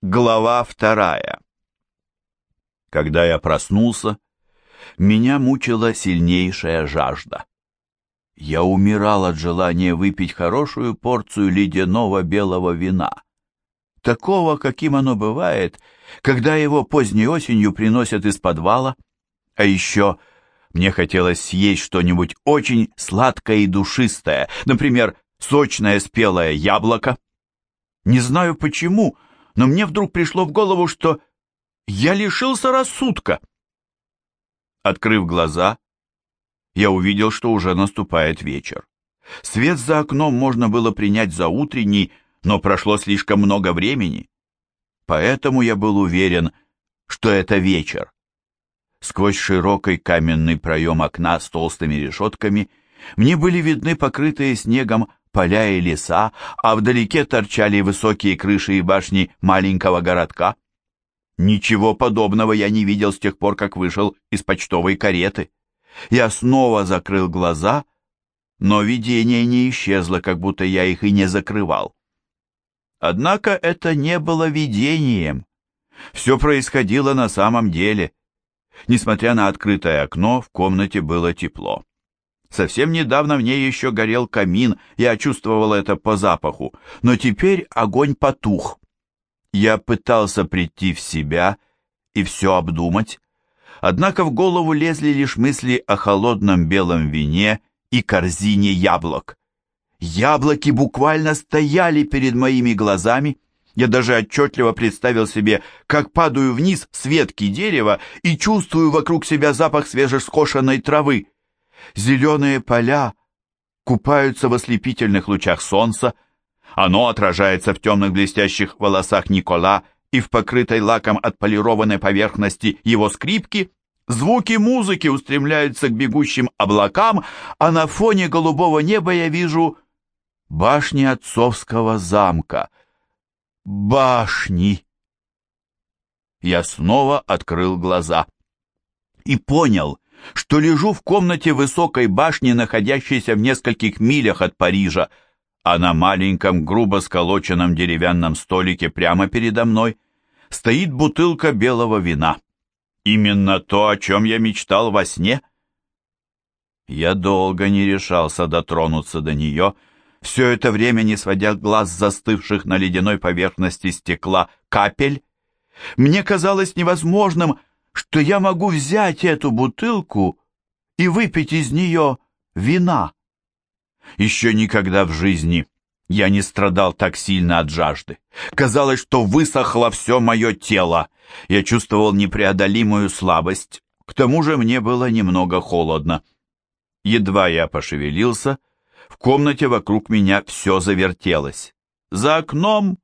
Глава вторая. Когда я проснулся, меня мучила сильнейшая жажда. Я умирал от желания выпить хорошую порцию ледяного белого вина, такого, каким оно бывает, когда его поздней осенью приносят из подвала, а еще мне хотелось съесть что-нибудь очень сладкое и душистое, например, сочное спелое яблоко. Не знаю почему, но мне вдруг пришло в голову, что я лишился рассудка. Открыв глаза, я увидел, что уже наступает вечер. Свет за окном можно было принять за утренний, но прошло слишком много времени. Поэтому я был уверен, что это вечер. Сквозь широкий каменный проем окна с толстыми решетками мне были видны покрытые снегом поля и леса, а вдалеке торчали высокие крыши и башни маленького городка. Ничего подобного я не видел с тех пор, как вышел из почтовой кареты. Я снова закрыл глаза, но видение не исчезло, как будто я их и не закрывал. Однако это не было видением. Все происходило на самом деле. Несмотря на открытое окно, в комнате было тепло. Совсем недавно в ней еще горел камин, я чувствовал это по запаху, но теперь огонь потух. Я пытался прийти в себя и все обдумать, однако в голову лезли лишь мысли о холодном белом вине и корзине яблок. Яблоки буквально стояли перед моими глазами, я даже отчетливо представил себе, как падаю вниз с ветки дерева и чувствую вокруг себя запах свежескошенной травы. Зеленые поля купаются в ослепительных лучах солнца, оно отражается в темных блестящих волосах Никола и в покрытой лаком отполированной поверхности его скрипки. Звуки музыки устремляются к бегущим облакам, а на фоне голубого неба я вижу башни отцовского замка. Башни! Я снова открыл глаза и понял, что лежу в комнате высокой башни, находящейся в нескольких милях от Парижа, а на маленьком, грубо сколоченном деревянном столике прямо передо мной стоит бутылка белого вина. Именно то, о чем я мечтал во сне. Я долго не решался дотронуться до нее, все это время не сводя глаз застывших на ледяной поверхности стекла капель. Мне казалось невозможным, что я могу взять эту бутылку и выпить из нее вина. Еще никогда в жизни я не страдал так сильно от жажды. Казалось, что высохло все мое тело. Я чувствовал непреодолимую слабость. К тому же мне было немного холодно. Едва я пошевелился, в комнате вокруг меня все завертелось. За окном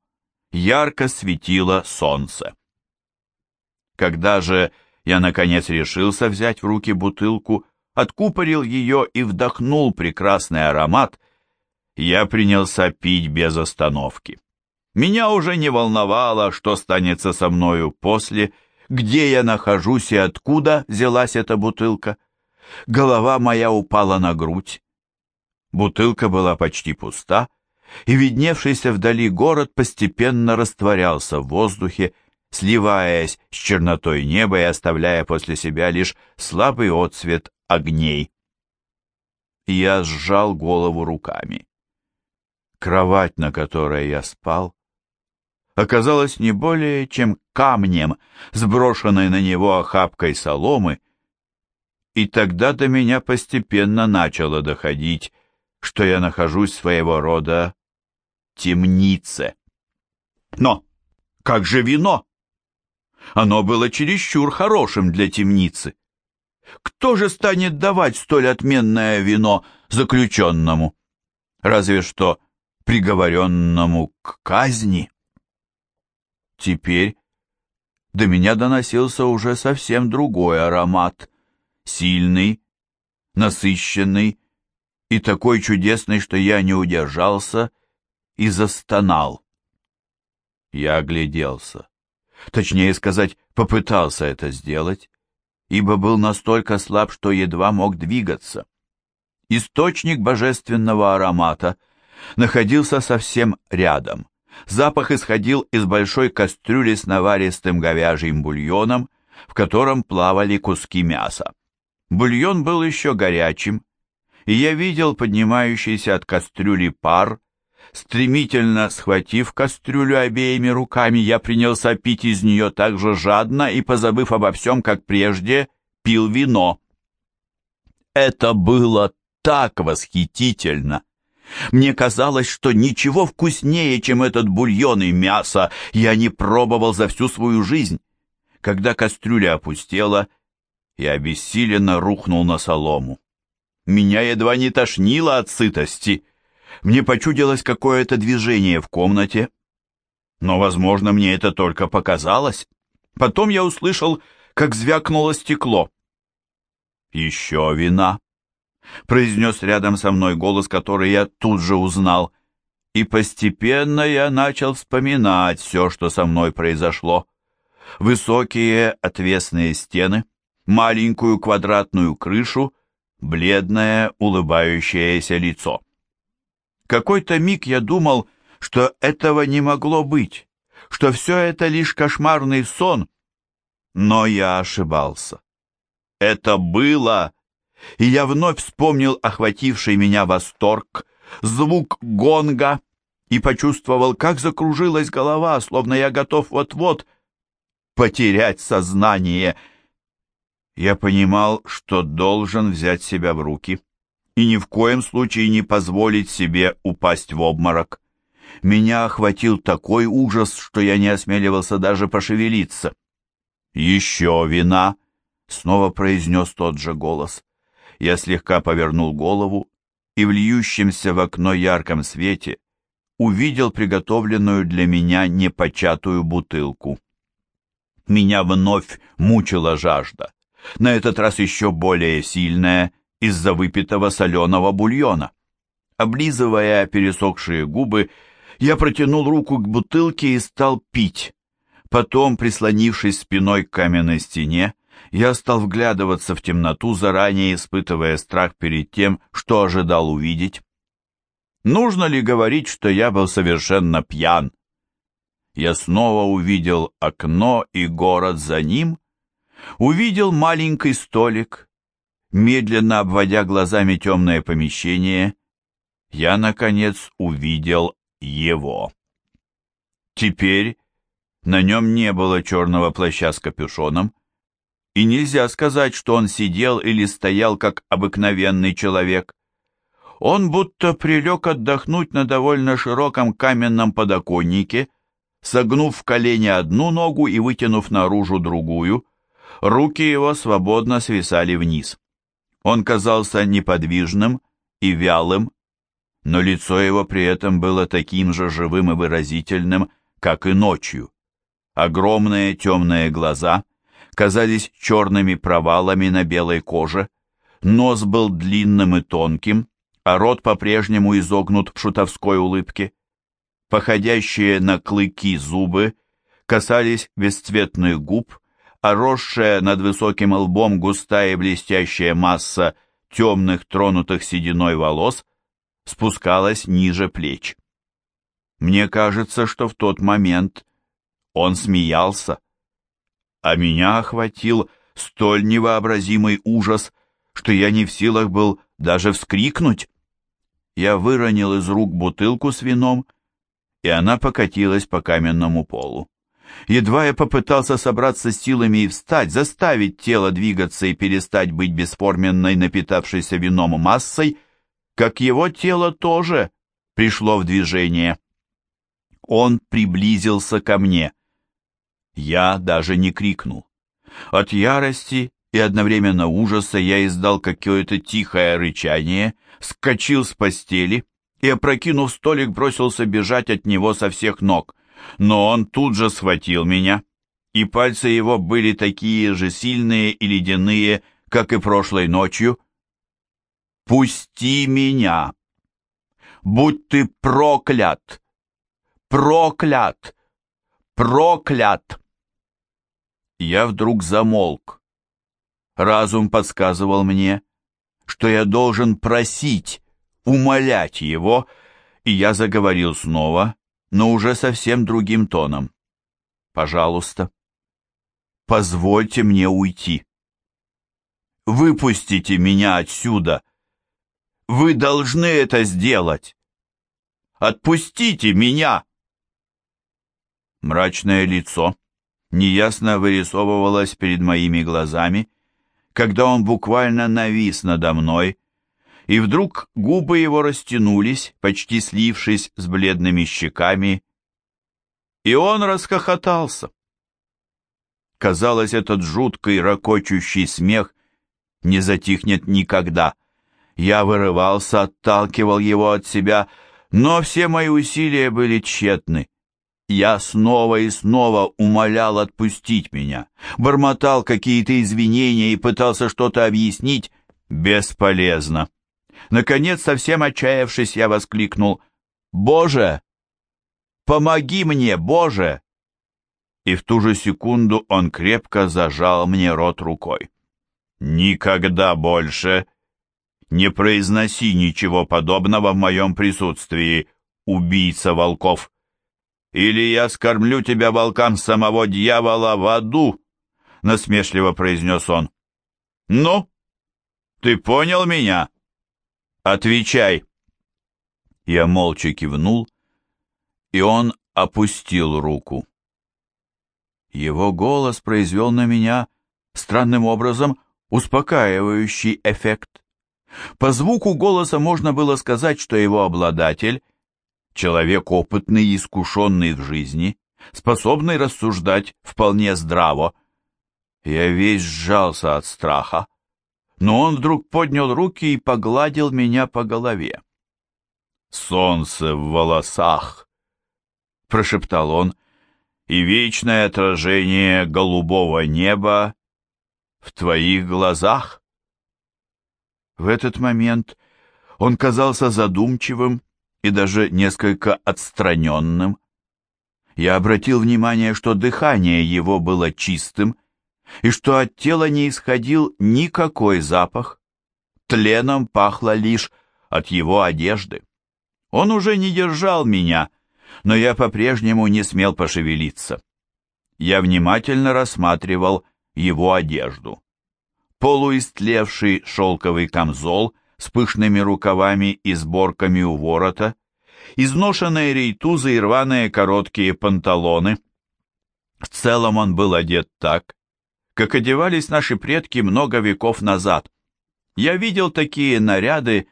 ярко светило солнце. Когда же я, наконец, решился взять в руки бутылку, откупорил ее и вдохнул прекрасный аромат. Я принялся пить без остановки. Меня уже не волновало, что станется со мною после, где я нахожусь и откуда взялась эта бутылка. Голова моя упала на грудь. Бутылка была почти пуста, и видневшийся вдали город постепенно растворялся в воздухе, сливаясь с чернотой неба и оставляя после себя лишь слабый отсвет огней. Я сжал голову руками. Кровать, на которой я спал, оказалась не более чем камнем, сброшенной на него охапкой соломы, и тогда до меня постепенно начало доходить, что я нахожусь своего рода темнице. Но как же вино? Оно было чересчур хорошим для темницы. Кто же станет давать столь отменное вино заключенному? Разве что приговоренному к казни. Теперь до меня доносился уже совсем другой аромат, сильный, насыщенный и такой чудесный, что я не удержался и застонал. Я огляделся точнее сказать, попытался это сделать, ибо был настолько слаб, что едва мог двигаться. Источник божественного аромата находился совсем рядом, Запах исходил из большой кастрюли с наваристым говяжьим бульоном, в котором плавали куски мяса. Бульон был еще горячим, и я видел поднимающийся от кастрюли пар. Стремительно схватив кастрюлю обеими руками, я принялся пить из нее так же жадно и, позабыв обо всем, как прежде, пил вино. Это было так восхитительно! Мне казалось, что ничего вкуснее, чем этот бульон и мясо, я не пробовал за всю свою жизнь. Когда кастрюля опустела, я обессиленно рухнул на солому. Меня едва не тошнило от сытости. Мне почудилось какое-то движение в комнате. Но, возможно, мне это только показалось. Потом я услышал, как звякнуло стекло. «Еще вина», — произнес рядом со мной голос, который я тут же узнал. И постепенно я начал вспоминать все, что со мной произошло. Высокие отвесные стены, маленькую квадратную крышу, бледное улыбающееся лицо. Какой-то миг я думал, что этого не могло быть, что все это лишь кошмарный сон, но я ошибался. Это было и я вновь вспомнил охвативший меня восторг, звук гонга и почувствовал, как закружилась голова, словно я готов вот-вот потерять сознание. Я понимал, что должен взять себя в руки и ни в коем случае не позволить себе упасть в обморок. Меня охватил такой ужас, что я не осмеливался даже пошевелиться. «Еще вина!» — снова произнес тот же голос. Я слегка повернул голову и в льющемся в окно ярком свете увидел приготовленную для меня непочатую бутылку. Меня вновь мучила жажда, на этот раз еще более сильная из-за выпитого соленого бульона. Облизывая пересохшие губы, я протянул руку к бутылке и стал пить. Потом, прислонившись спиной к каменной стене, я стал вглядываться в темноту, заранее испытывая страх перед тем, что ожидал увидеть. Нужно ли говорить, что я был совершенно пьян? Я снова увидел окно и город за ним, увидел маленький столик, медленно обводя глазами темное помещение, я, наконец, увидел его. Теперь на нем не было черного плаща с капюшоном, и нельзя сказать, что он сидел или стоял как обыкновенный человек. Он будто прилег отдохнуть на довольно широком каменном подоконнике, согнув в колени одну ногу и вытянув наружу другую, руки его свободно свисали вниз. Он казался неподвижным и вялым, но лицо его при этом было таким же живым и выразительным, как и ночью. Огромные темные глаза — казались черными провалами на белой коже, нос был длинным и тонким, а рот по-прежнему изогнут в шутовской улыбке. Походящие на клыки зубы касались бесцветных губ, росшая над высоким лбом густая и блестящая масса темных, тронутых сединой волос спускалась ниже плеч. Мне кажется, что в тот момент он смеялся а меня охватил столь невообразимый ужас, что я не в силах был даже вскрикнуть. Я выронил из рук бутылку с вином, и она покатилась по каменному полу. Едва я попытался собраться с силами и встать, заставить тело двигаться и перестать быть бесформенной, напитавшейся вином массой, как его тело тоже пришло в движение. Он приблизился ко мне. Я даже не крикнул. От ярости и одновременно ужаса я издал какое-то тихое рычание, скочил с постели и, опрокинув столик, бросился бежать от него со всех ног. Но он тут же схватил меня, и пальцы его были такие же сильные и ледяные, как и прошлой ночью. «Пусти меня! Будь ты проклят! Проклят! Проклят!» я вдруг замолк. Разум подсказывал мне, что я должен просить, умолять его, и я заговорил снова, но уже совсем другим тоном. «Пожалуйста, позвольте мне уйти. Выпустите меня отсюда. Вы должны это сделать. Отпустите меня!» Мрачное лицо неясно вырисовывалось перед моими глазами, когда он буквально навис надо мной, и вдруг губы его растянулись, почти слившись с бледными щеками, и он расхохотался. Казалось, этот жуткий, ракочущий смех не затихнет никогда. Я вырывался, отталкивал его от себя, но все мои усилия были тщетны. Я снова и снова умолял отпустить меня, бормотал какие-то извинения и пытался что-то объяснить. Бесполезно. Наконец, совсем отчаявшись, я воскликнул «Боже! Помоги мне, Боже!» И в ту же секунду он крепко зажал мне рот рукой. «Никогда больше не произноси ничего подобного в моем присутствии, убийца волков!» или я скормлю тебя волкам самого дьявола в аду!» — насмешливо произнес он. «Ну, ты понял меня? Отвечай!» Я молча кивнул, и он опустил руку. Его голос произвел на меня странным образом успокаивающий эффект. По звуку голоса можно было сказать, что его обладатель — Человек опытный и искушенный в жизни, способный рассуждать вполне здраво. Я весь сжался от страха, но он вдруг поднял руки и погладил меня по голове. «Солнце в волосах!» — прошептал он, «и вечное отражение голубого неба в твоих глазах». В этот момент он казался задумчивым и даже несколько отстраненным. Я обратил внимание, что дыхание его было чистым, и что от тела не исходил никакой запах. Тленом пахло лишь от его одежды. Он уже не держал меня, но я по-прежнему не смел пошевелиться. Я внимательно рассматривал его одежду. Полуистлевший шелковый камзол — с пышными рукавами и сборками у ворота, изношенные рейтузы и рваные короткие панталоны. В целом он был одет так, как одевались наши предки много веков назад. Я видел такие наряды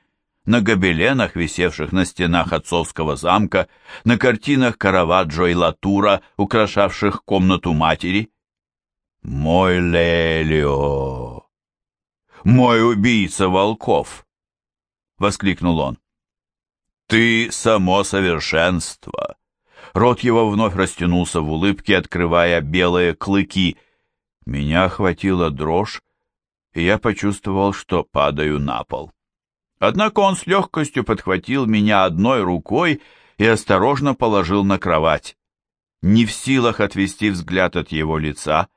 на гобеленах, висевших на стенах отцовского замка, на картинах Караваджо и Латура, украшавших комнату матери. «Мой Лелио! Мой убийца волков!» — воскликнул он. «Ты само совершенство!» Рот его вновь растянулся в улыбке, открывая белые клыки. Меня охватила дрожь, и я почувствовал, что падаю на пол. Однако он с легкостью подхватил меня одной рукой и осторожно положил на кровать. Не в силах отвести взгляд от его лица,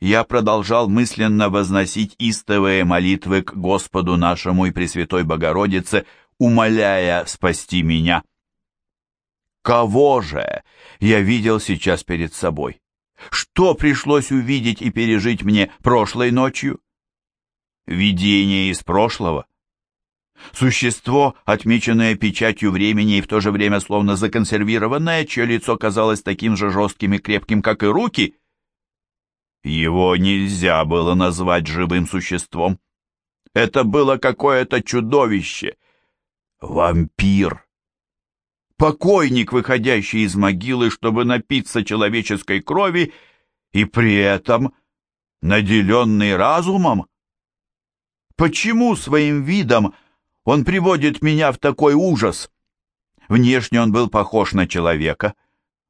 я продолжал мысленно возносить истовые молитвы к Господу нашему и Пресвятой Богородице, умоляя спасти меня. Кого же я видел сейчас перед собой? Что пришлось увидеть и пережить мне прошлой ночью? Видение из прошлого? Существо, отмеченное печатью времени и в то же время словно законсервированное, чье лицо казалось таким же жестким и крепким, как и руки — его нельзя было назвать живым существом. Это было какое-то чудовище. Вампир. Покойник, выходящий из могилы, чтобы напиться человеческой крови, и при этом наделенный разумом. Почему своим видом он приводит меня в такой ужас? Внешне он был похож на человека,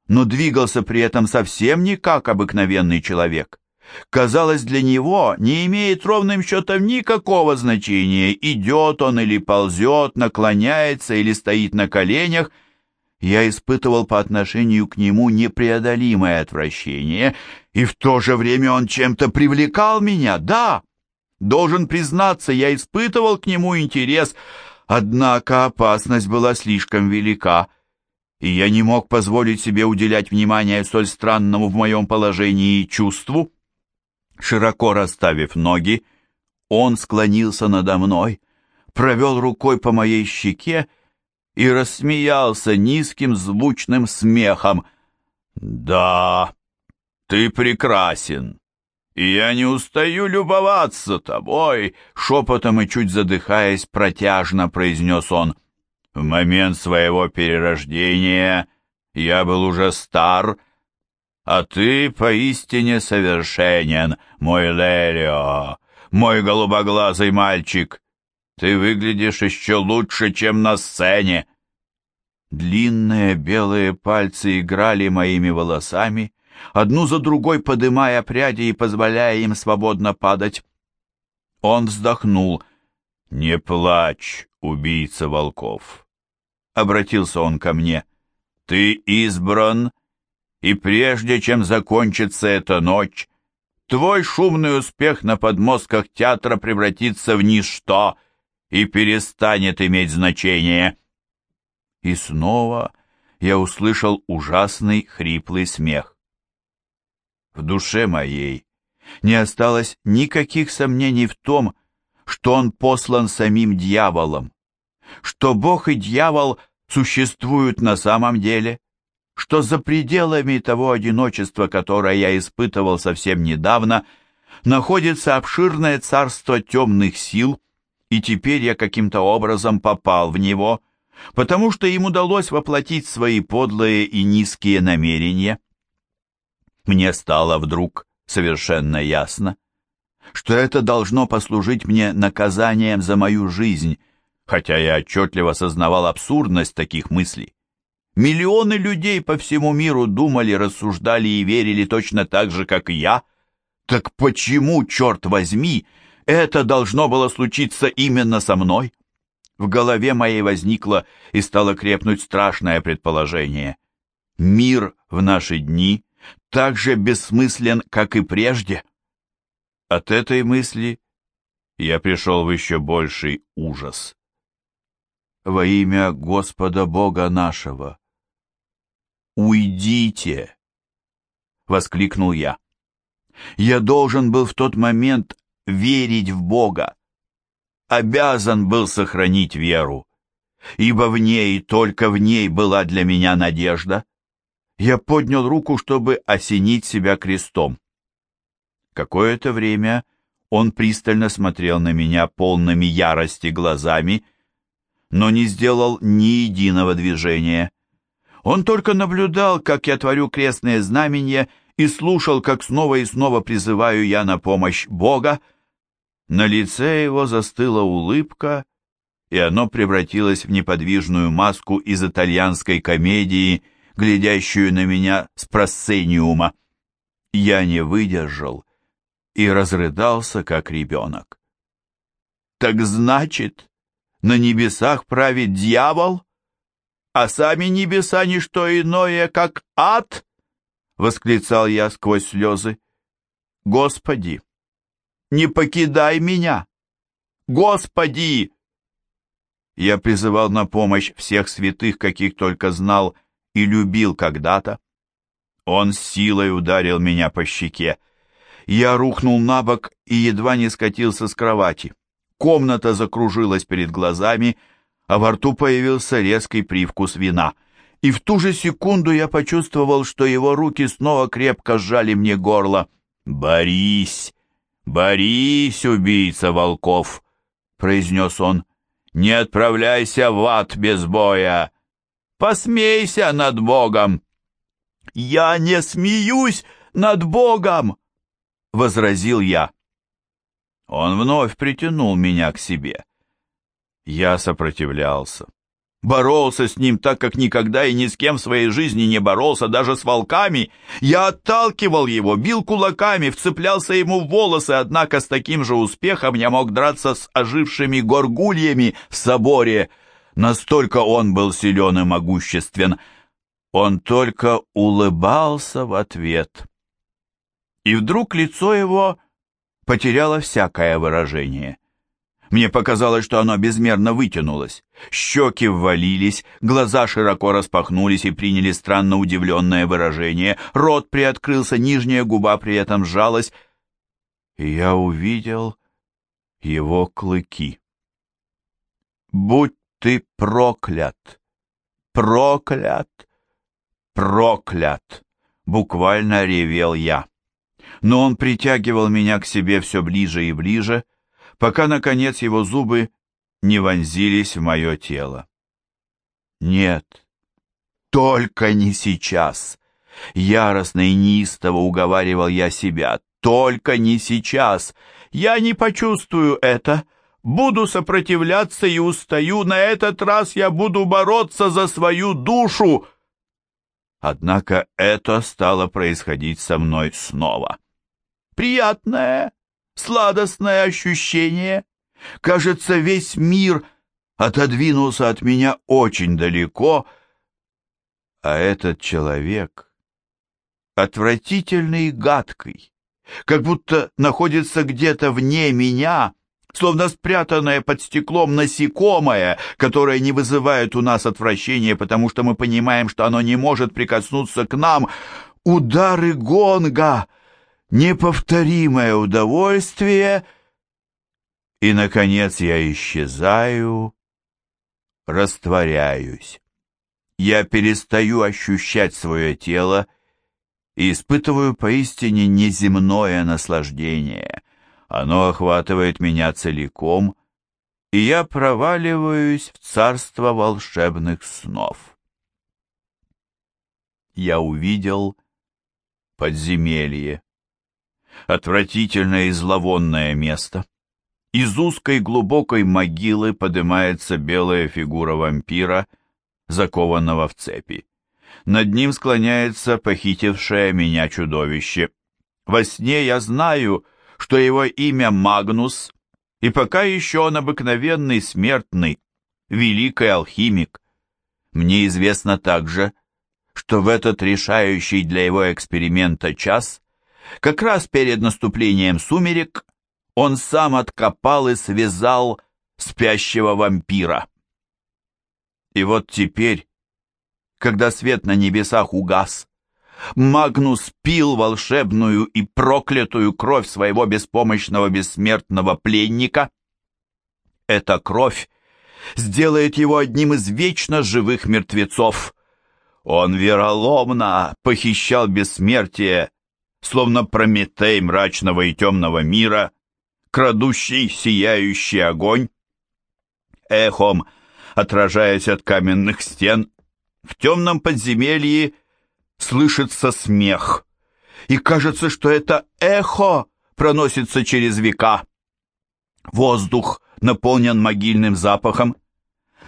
но двигался при этом совсем не как обыкновенный человек казалось, для него не имеет ровным счетом никакого значения, идет он или ползет, наклоняется или стоит на коленях. Я испытывал по отношению к нему непреодолимое отвращение, и в то же время он чем-то привлекал меня, да. Должен признаться, я испытывал к нему интерес, однако опасность была слишком велика. и я не мог позволить себе уделять внимание столь странному в моем положении чувству. Широко расставив ноги, он склонился надо мной, провел рукой по моей щеке и рассмеялся низким звучным смехом. «Да, ты прекрасен, и я не устаю любоваться тобой», шепотом и чуть задыхаясь, протяжно произнес он. «В момент своего перерождения я был уже стар, а ты поистине совершенен, мой Лерио, мой голубоглазый мальчик. Ты выглядишь еще лучше, чем на сцене. Длинные белые пальцы играли моими волосами, одну за другой подымая пряди и позволяя им свободно падать. Он вздохнул. «Не плачь, убийца волков!» Обратился он ко мне. «Ты избран, и прежде чем закончится эта ночь, твой шумный успех на подмостках театра превратится в ничто и перестанет иметь значение» и снова я услышал ужасный хриплый смех. В душе моей не осталось никаких сомнений в том, что он послан самим дьяволом, что Бог и дьявол существуют на самом деле, что за пределами того одиночества, которое я испытывал совсем недавно, находится обширное царство темных сил, и теперь я каким-то образом попал в него – потому что им удалось воплотить свои подлые и низкие намерения. Мне стало вдруг совершенно ясно, что это должно послужить мне наказанием за мою жизнь, хотя я отчетливо сознавал абсурдность таких мыслей. Миллионы людей по всему миру думали, рассуждали и верили точно так же, как и я. Так почему, черт возьми, это должно было случиться именно со мной? В голове моей возникло и стало крепнуть страшное предположение. Мир в наши дни так же бессмыслен, как и прежде. От этой мысли я пришел в еще больший ужас. Во имя Господа Бога нашего, уйдите! — воскликнул я. Я должен был в тот момент верить в Бога обязан был сохранить веру, ибо в ней, только в ней была для меня надежда. Я поднял руку, чтобы осенить себя крестом. Какое-то время он пристально смотрел на меня полными ярости глазами, но не сделал ни единого движения. Он только наблюдал, как я творю крестные знамения, и слушал, как снова и снова призываю я на помощь Бога, на лице его застыла улыбка, и оно превратилось в неподвижную маску из итальянской комедии, глядящую на меня с просцениума. Я не выдержал и разрыдался, как ребенок. «Так значит, на небесах правит дьявол, а сами небеса — не что иное, как ад?» — восклицал я сквозь слезы. «Господи!» Не покидай меня! Господи!» Я призывал на помощь всех святых, каких только знал и любил когда-то. Он силой ударил меня по щеке. Я рухнул на бок и едва не скатился с кровати. Комната закружилась перед глазами, а во рту появился резкий привкус вина. И в ту же секунду я почувствовал, что его руки снова крепко сжали мне горло. «Борись!» «Борись, убийца волков!» — произнес он. «Не отправляйся в ад без боя! Посмейся над Богом!» «Я не смеюсь над Богом!» — возразил я. Он вновь притянул меня к себе. Я сопротивлялся боролся с ним так, как никогда и ни с кем в своей жизни не боролся, даже с волками. Я отталкивал его, бил кулаками, вцеплялся ему в волосы, однако с таким же успехом я мог драться с ожившими горгульями в соборе. Настолько он был силен и могуществен. Он только улыбался в ответ. И вдруг лицо его потеряло всякое выражение. Мне показалось, что оно безмерно вытянулось. Щеки ввалились, глаза широко распахнулись и приняли странно удивленное выражение. Рот приоткрылся, нижняя губа при этом сжалась. Я увидел его клыки. «Будь ты проклят! Проклят! Проклят!» Буквально ревел я. Но он притягивал меня к себе все ближе и ближе, пока, наконец, его зубы не вонзились в мое тело. Нет, только не сейчас. Яростно и неистово уговаривал я себя. Только не сейчас. Я не почувствую это. Буду сопротивляться и устаю. На этот раз я буду бороться за свою душу. Однако это стало происходить со мной снова. Приятное, сладостное ощущение. Кажется, весь мир отодвинулся от меня очень далеко, а этот человек отвратительный и гадкий, как будто находится где-то вне меня, словно спрятанное под стеклом насекомое, которое не вызывает у нас отвращения, потому что мы понимаем, что оно не может прикоснуться к нам. Удары гонга — неповторимое удовольствие, и, наконец, я исчезаю, растворяюсь. Я перестаю ощущать свое тело и испытываю поистине неземное наслаждение. Оно охватывает меня целиком, и я проваливаюсь в царство волшебных снов. Я увидел подземелье отвратительное и зловонное место. Из узкой глубокой могилы поднимается белая фигура вампира, закованного в цепи. Над ним склоняется похитившее меня чудовище. Во сне я знаю, что его имя Магнус, и пока еще он обыкновенный смертный, великий алхимик. Мне известно также, что в этот решающий для его эксперимента час как раз перед наступлением сумерек он сам откопал и связал спящего вампира. И вот теперь, когда свет на небесах угас, Магнус пил волшебную и проклятую кровь своего беспомощного бессмертного пленника. Эта кровь сделает его одним из вечно живых мертвецов. Он вероломно похищал бессмертие словно Прометей мрачного и темного мира, крадущий сияющий огонь. Эхом, отражаясь от каменных стен, в темном подземелье слышится смех, и кажется, что это эхо проносится через века. Воздух наполнен могильным запахом,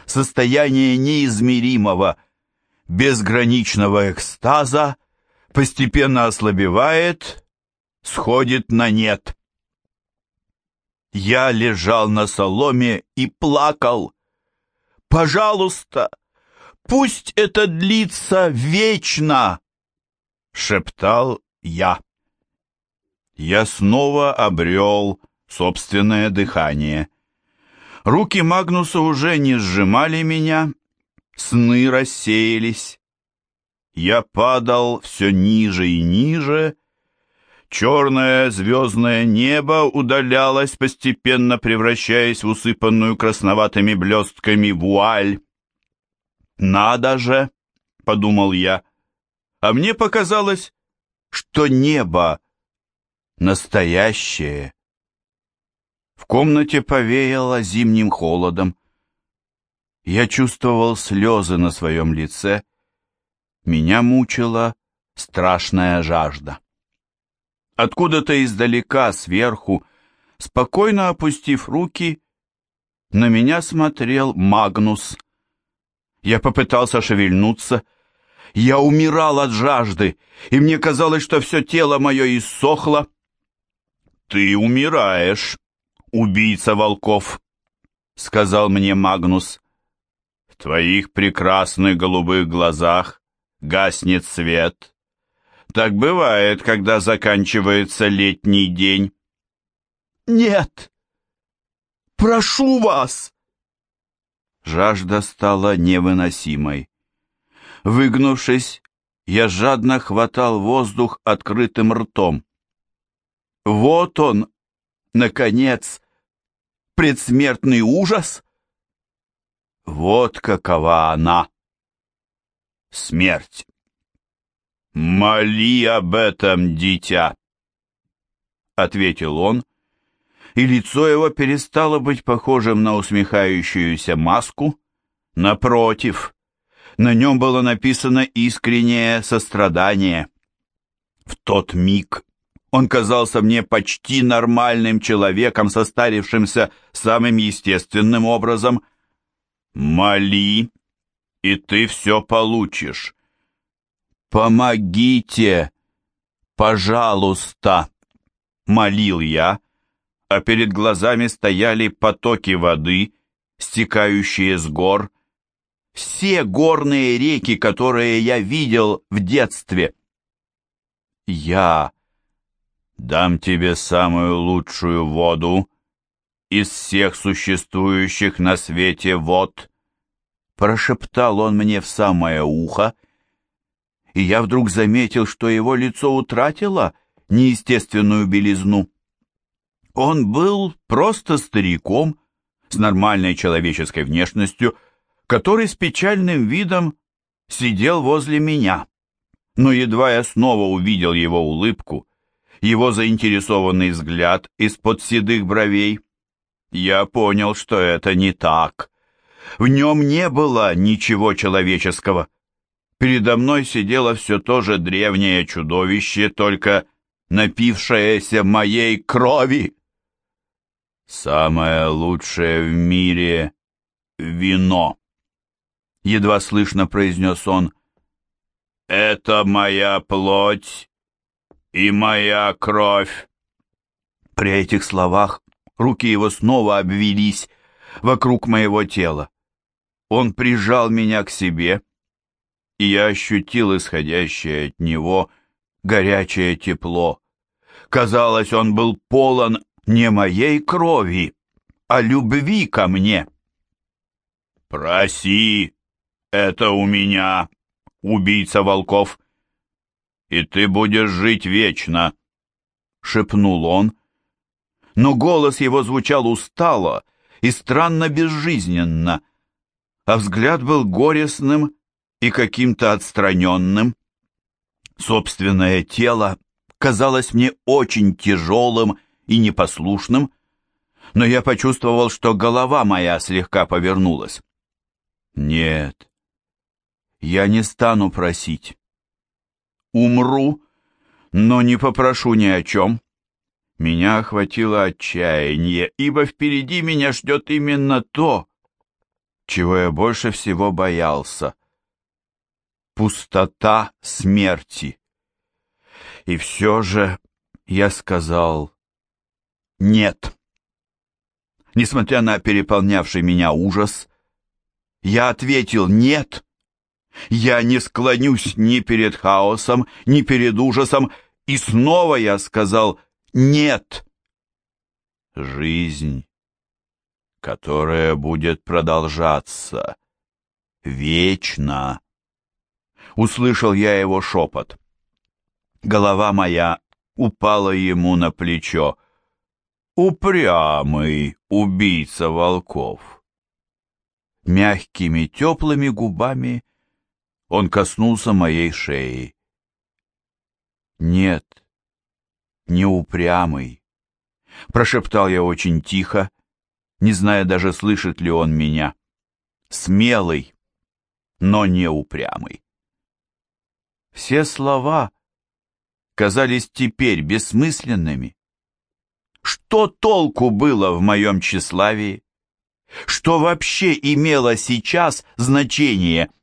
состояние неизмеримого, безграничного экстаза постепенно ослабевает, сходит на нет. Я лежал на соломе и плакал. «Пожалуйста, пусть это длится вечно!» — шептал я. Я снова обрел собственное дыхание. Руки Магнуса уже не сжимали меня, сны рассеялись. Я падал все ниже и ниже. Черное звездное небо удалялось, постепенно превращаясь в усыпанную красноватыми блестками вуаль. «Надо же!» — подумал я. А мне показалось, что небо настоящее. В комнате повеяло зимним холодом. Я чувствовал слезы на своем лице, меня мучила страшная жажда. Откуда-то издалека, сверху, спокойно опустив руки, на меня смотрел Магнус. Я попытался шевельнуться. Я умирал от жажды, и мне казалось, что все тело мое иссохло. «Ты умираешь, убийца волков», — сказал мне Магнус. «В твоих прекрасных голубых глазах гаснет свет. Так бывает, когда заканчивается летний день. Нет, Прошу вас!» Жажда стала невыносимой. Выгнувшись, я жадно хватал воздух открытым ртом. Вот он, наконец, предсмертный ужас. Вот какова она, смерть. «Моли об этом, дитя!» — ответил он, и лицо его перестало быть похожим на усмехающуюся маску. Напротив, на нем было написано искреннее сострадание. В тот миг он казался мне почти нормальным человеком, состарившимся самым естественным образом. «Моли, и ты все получишь. Помогите, пожалуйста!» Молил я, а перед глазами стояли потоки воды, стекающие с гор, все горные реки, которые я видел в детстве. Я дам тебе самую лучшую воду из всех существующих на свете вод, прошептал он мне в самое ухо, и я вдруг заметил, что его лицо утратило неестественную белизну. Он был просто стариком с нормальной человеческой внешностью, который с печальным видом сидел возле меня. Но едва я снова увидел его улыбку, его заинтересованный взгляд из-под седых бровей, я понял, что это не так. В нем не было ничего человеческого. Передо мной сидело все то же древнее чудовище, только напившееся моей крови. Самое лучшее в мире — вино едва слышно произнес он. «Это моя плоть и моя кровь». При этих словах руки его снова обвелись вокруг моего тела. Он прижал меня к себе, и я ощутил исходящее от него горячее тепло. Казалось, он был полон не моей крови, а любви ко мне. «Проси!» «Это у меня, убийца волков, и ты будешь жить вечно», — шепнул он. Но голос его звучал устало и странно безжизненно, а взгляд был горестным и каким-то отстраненным. Собственное тело казалось мне очень тяжелым и непослушным, но я почувствовал, что голова моя слегка повернулась. Нет, я не стану просить. Умру, но не попрошу ни о чем. Меня охватило отчаяние, ибо впереди меня ждет именно то, чего я больше всего боялся. Пустота смерти. И все же я сказал «нет». Несмотря на переполнявший меня ужас, я ответил «нет», я не склонюсь ни перед хаосом, ни перед ужасом, и снова я сказал «нет». Жизнь, которая будет продолжаться вечно. Услышал я его шепот. Голова моя упала ему на плечо. Упрямый убийца волков. Мягкими теплыми губами он коснулся моей шеи. «Нет, не упрямый», — прошептал я очень тихо, не зная даже, слышит ли он меня. «Смелый, но не упрямый». Все слова казались теперь бессмысленными. Что толку было в моем тщеславии? Что вообще имело сейчас значение —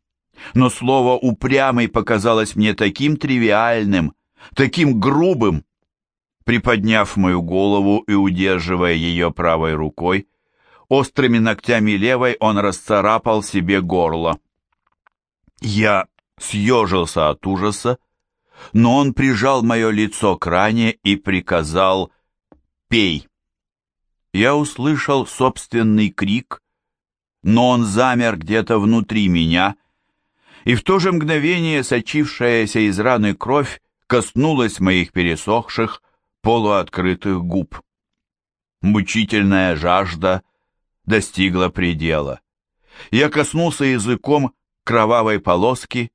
но слово «упрямый» показалось мне таким тривиальным, таким грубым. Приподняв мою голову и удерживая ее правой рукой, острыми ногтями левой он расцарапал себе горло. Я съежился от ужаса, но он прижал мое лицо к ране и приказал «пей». я услышал собственный крик, но он замер где-то внутри меня, и в то же мгновение сочившаяся из раны кровь коснулась моих пересохших, полуоткрытых губ. Мучительная жажда достигла предела. Я коснулся языком кровавой полоски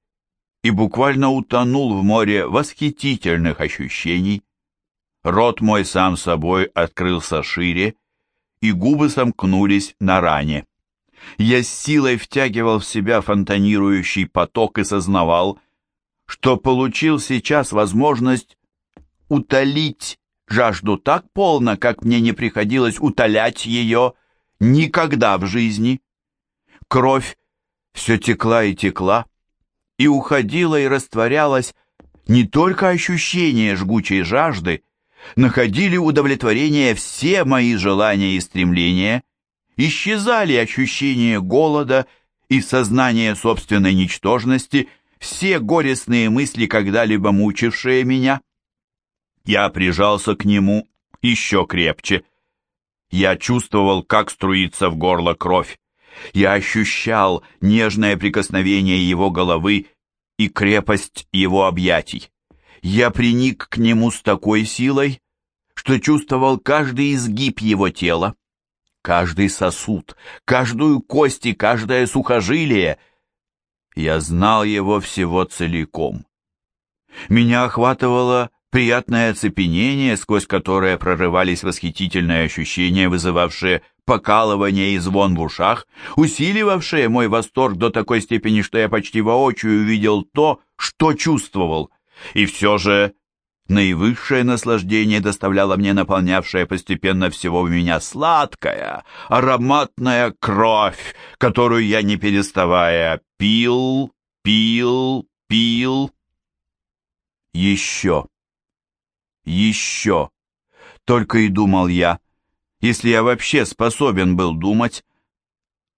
и буквально утонул в море восхитительных ощущений. Рот мой сам собой открылся шире, и губы сомкнулись на ране. Я с силой втягивал в себя фонтанирующий поток и сознавал, что получил сейчас возможность утолить жажду так полно, как мне не приходилось утолять ее никогда в жизни. Кровь все текла и текла, и уходила и растворялась не только ощущение жгучей жажды, находили удовлетворение все мои желания и стремления, исчезали ощущения голода и сознание собственной ничтожности, все горестные мысли, когда-либо мучившие меня. Я прижался к нему еще крепче. Я чувствовал, как струится в горло кровь. Я ощущал нежное прикосновение его головы и крепость его объятий. Я приник к нему с такой силой, что чувствовал каждый изгиб его тела, каждый сосуд, каждую кость и каждое сухожилие. Я знал его всего целиком. Меня охватывало приятное оцепенение, сквозь которое прорывались восхитительные ощущения, вызывавшие покалывание и звон в ушах, усиливавшие мой восторг до такой степени, что я почти воочию увидел то, что чувствовал. И все же наивысшее наслаждение доставляло мне наполнявшая постепенно всего меня сладкая, ароматная кровь, которую я не переставая пил, пил, пил. Еще еще. Только и думал я, если я вообще способен был думать.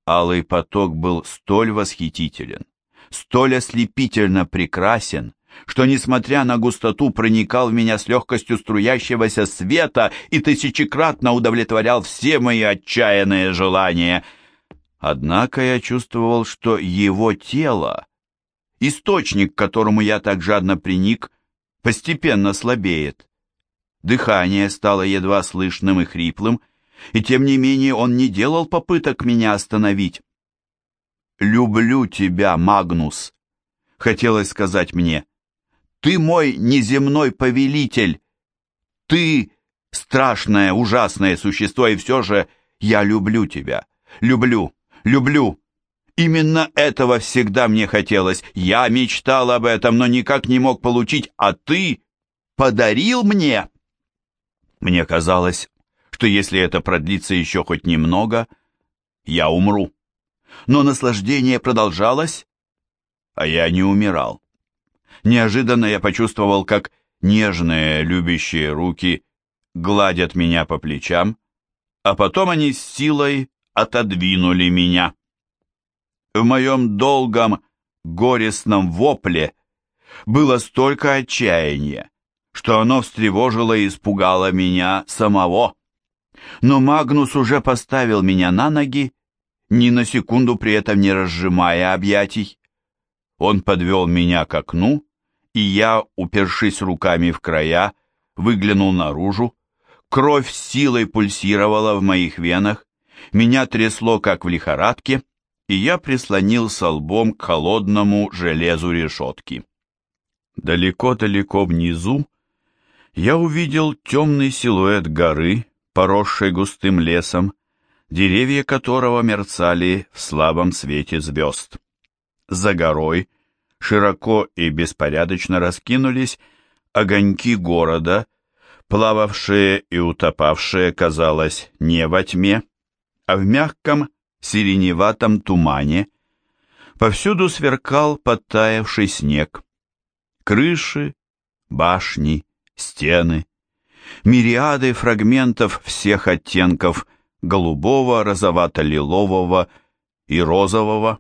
Алый поток был столь восхитителен, столь ослепительно прекрасен, что, несмотря на густоту, проникал в меня с легкостью струящегося света и тысячекратно удовлетворял все мои отчаянные желания. Однако я чувствовал, что его тело, источник, к которому я так жадно приник, постепенно слабеет. Дыхание стало едва слышным и хриплым, и тем не менее он не делал попыток меня остановить. «Люблю тебя, Магнус», — хотелось сказать мне. «Ты мой неземной повелитель. Ты — страшное, ужасное существо, и все же я люблю тебя. Люблю, люблю. Именно этого всегда мне хотелось. Я мечтал об этом, но никак не мог получить, а ты подарил мне». Мне казалось, что если это продлится еще хоть немного, я умру. Но наслаждение продолжалось, а я не умирал. Неожиданно я почувствовал, как нежные, любящие руки гладят меня по плечам, а потом они с силой отодвинули меня. В моем долгом, горестном вопле было столько отчаяния, что оно встревожило и испугало меня самого. Но Магнус уже поставил меня на ноги, ни на секунду при этом не разжимая объятий. Он подвел меня к окну, и я, упершись руками в края, выглянул наружу. Кровь силой пульсировала в моих венах, меня трясло, как в лихорадке, и я прислонился лбом к холодному железу решетки. Далеко-далеко внизу я увидел темный силуэт горы, поросшей густым лесом, деревья которого мерцали в слабом свете звезд. За горой широко и беспорядочно раскинулись огоньки города, плававшие и утопавшие, казалось, не во тьме, а в мягком сиреневатом тумане. Повсюду сверкал подтаявший снег. Крыши, башни, стены, мириады фрагментов всех оттенков голубого, розовато-лилового и розового.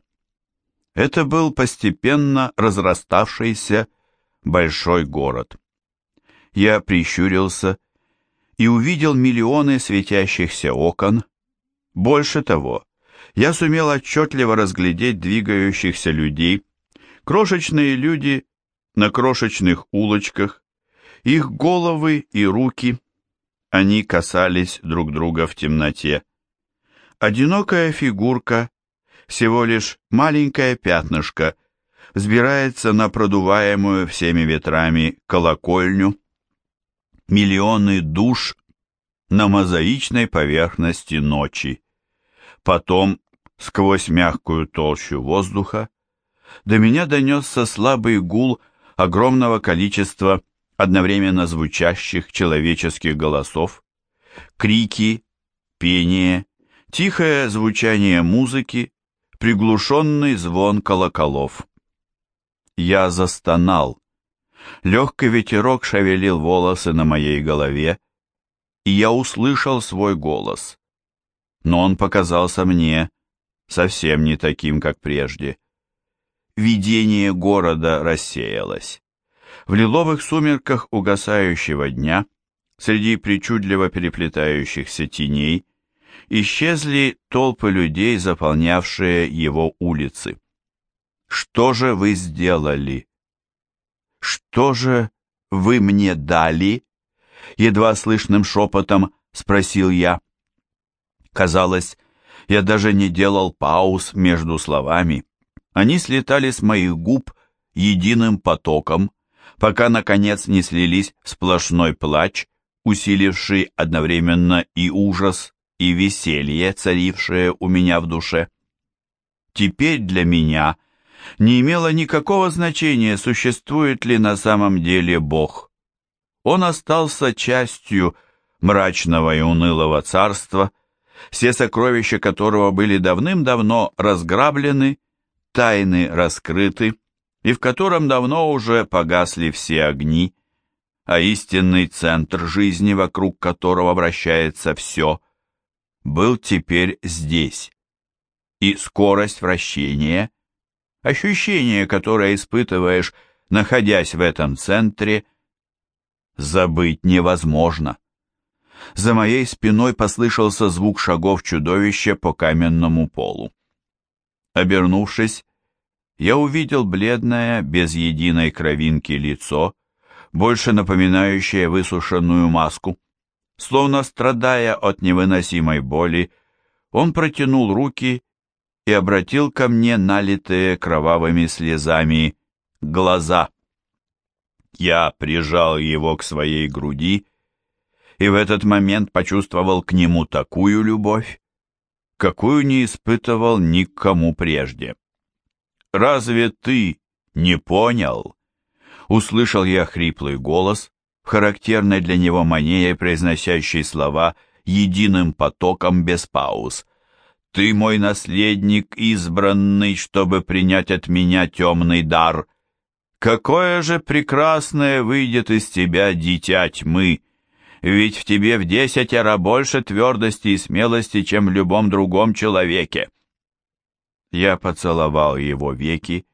Это был постепенно разраставшийся большой город. Я прищурился и увидел миллионы светящихся окон. Больше того, я сумел отчетливо разглядеть двигающихся людей, крошечные люди на крошечных улочках, их головы и руки, они касались друг друга в темноте. Одинокая фигурка, всего лишь маленькое пятнышко, взбирается на продуваемую всеми ветрами колокольню. Миллионы душ на мозаичной поверхности ночи. Потом, сквозь мягкую толщу воздуха, до меня донесся слабый гул огромного количества одновременно звучащих человеческих голосов, крики, пение, тихое звучание музыки, приглушенный звон колоколов. Я застонал. Легкий ветерок шевелил волосы на моей голове, и я услышал свой голос. Но он показался мне совсем не таким, как прежде. Видение города рассеялось. В лиловых сумерках угасающего дня, среди причудливо переплетающихся теней, исчезли толпы людей, заполнявшие его улицы. «Что же вы сделали? Что же вы мне дали?» Едва слышным шепотом спросил я. Казалось, я даже не делал пауз между словами. Они слетали с моих губ единым потоком, пока, наконец, не слились сплошной плач, усиливший одновременно и ужас, и веселье, царившее у меня в душе. Теперь для меня не имело никакого значения, существует ли на самом деле Бог. Он остался частью мрачного и унылого царства, все сокровища которого были давным-давно разграблены, тайны раскрыты, и в котором давно уже погасли все огни, а истинный центр жизни, вокруг которого вращается все, был теперь здесь. И скорость вращения, ощущение, которое испытываешь, находясь в этом центре, забыть невозможно. За моей спиной послышался звук шагов чудовища по каменному полу. Обернувшись, я увидел бледное, без единой кровинки лицо, больше напоминающее высушенную маску. Словно страдая от невыносимой боли, он протянул руки и обратил ко мне налитые кровавыми слезами глаза. Я прижал его к своей груди и в этот момент почувствовал к нему такую любовь, какую не испытывал никому прежде. Разве ты не понял?» Услышал я хриплый голос, в характерной для него манере, произносящий слова единым потоком без пауз. «Ты мой наследник, избранный, чтобы принять от меня темный дар. Какое же прекрасное выйдет из тебя, дитя тьмы!» ведь в тебе в десятеро больше твердости и смелости, чем в любом другом человеке. Я поцеловал его веки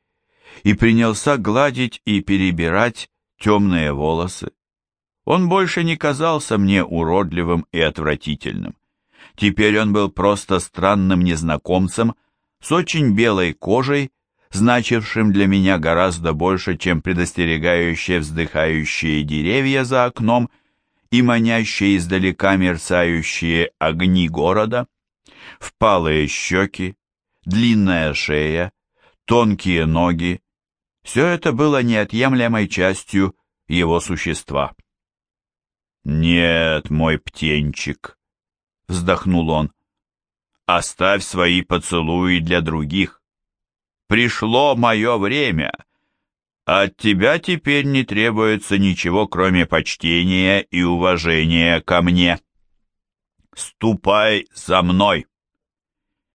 и принялся гладить и перебирать темные волосы. Он больше не казался мне уродливым и отвратительным. Теперь он был просто странным незнакомцем с очень белой кожей, значившим для меня гораздо больше, чем предостерегающие вздыхающие деревья за окном и манящие издалека мерцающие огни города. Впалые щеки, длинная шея, тонкие ноги, все это было неотъемлемой частью его существа. «Нет, мой птенчик», — вздохнул он, — «оставь свои поцелуи для других. Пришло мое время, от тебя теперь не требуется ничего, кроме почтения и уважения ко мне. Ступай за мной».